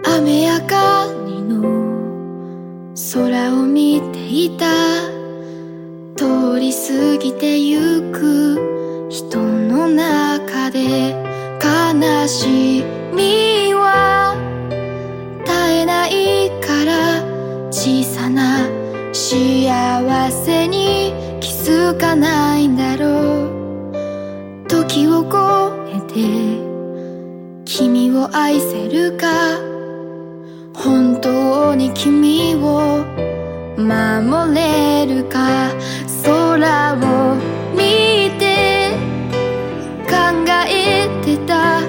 雨上がりの空を見ていた。通り過ぎてゆく。人の中で。悲しみは。絶えないから。小さな幸せに気づかないんだろう。時を越えて。君を愛せるか。当に君を守れるか空を見て考えてた。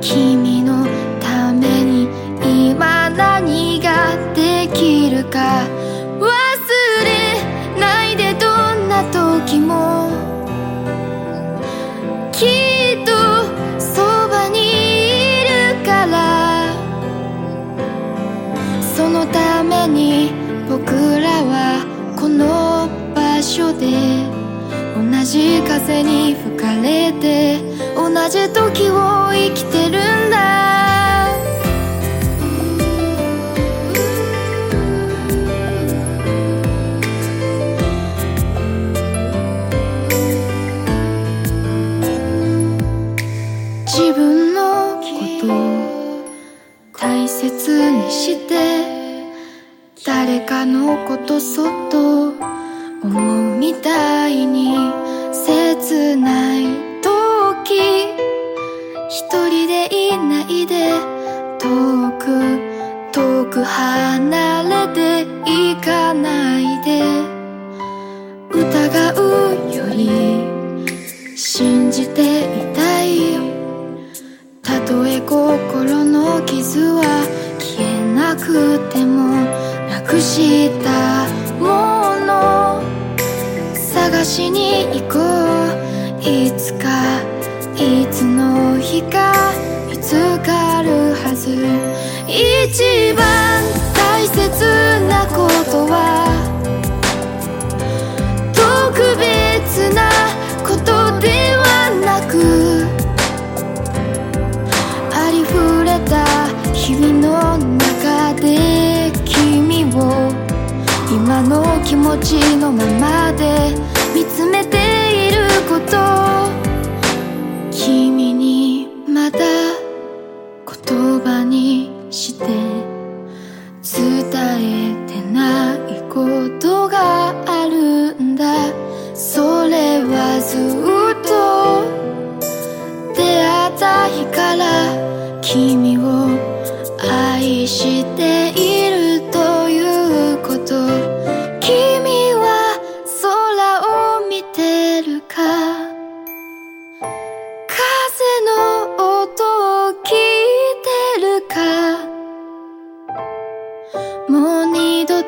君のために今何ができるか忘れないでどんな時も。に僕らはこの場所で同じ風に吹かれて同じ時を生きてる誰かのことそっと思うみたいに切ない時一人でいないで遠く遠く離れていかないで疑うより信じていたいたとえ心の傷は消えなくてもくしたもの探しに行こう。いつかいつの日か見つかるはず。一番大切なことは今の気持ちのままで見つめていること。君にまだ言葉にして。伝えてないことがあるんだ。それはずっと。出会った日から君を愛して。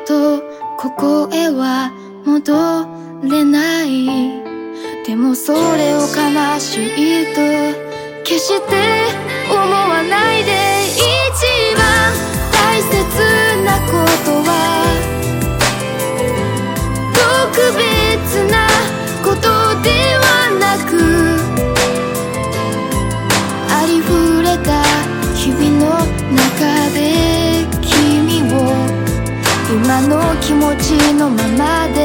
とここへは戻れない。でもそれを悲しいと決して思わないで。一番大切なことは気持ちのままで